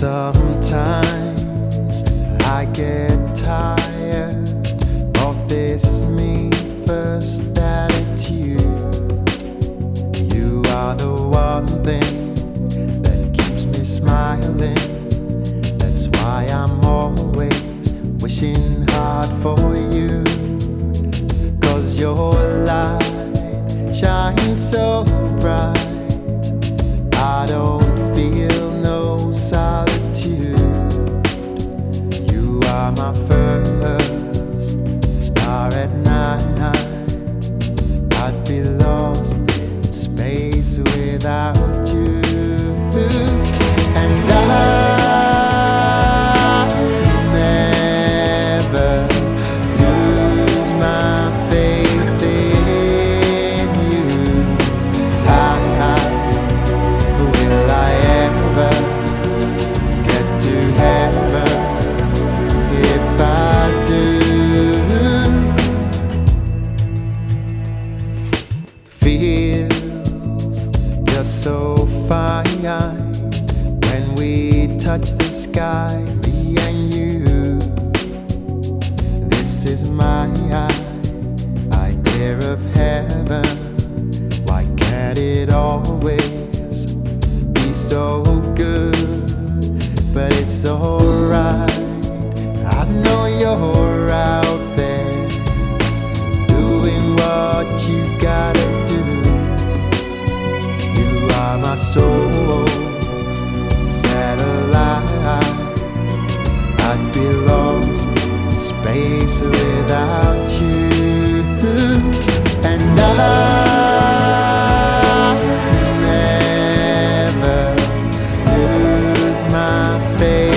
Sometimes I get tired of this me first attitude. You are the one thing that keeps me smiling. That's why I'm always wishing hard for you. Cause your light shines so bright. Without you. And I never lose my faith in you. I, will I ever get to heaven if I do? Just so fine when we touch the sky, me and you. This is my idea of heaven. Why can't it always be so good? But it's alright. I know you're out there doing what you gotta soul satellite. I'd be lost in space without you, and I. never lose my faith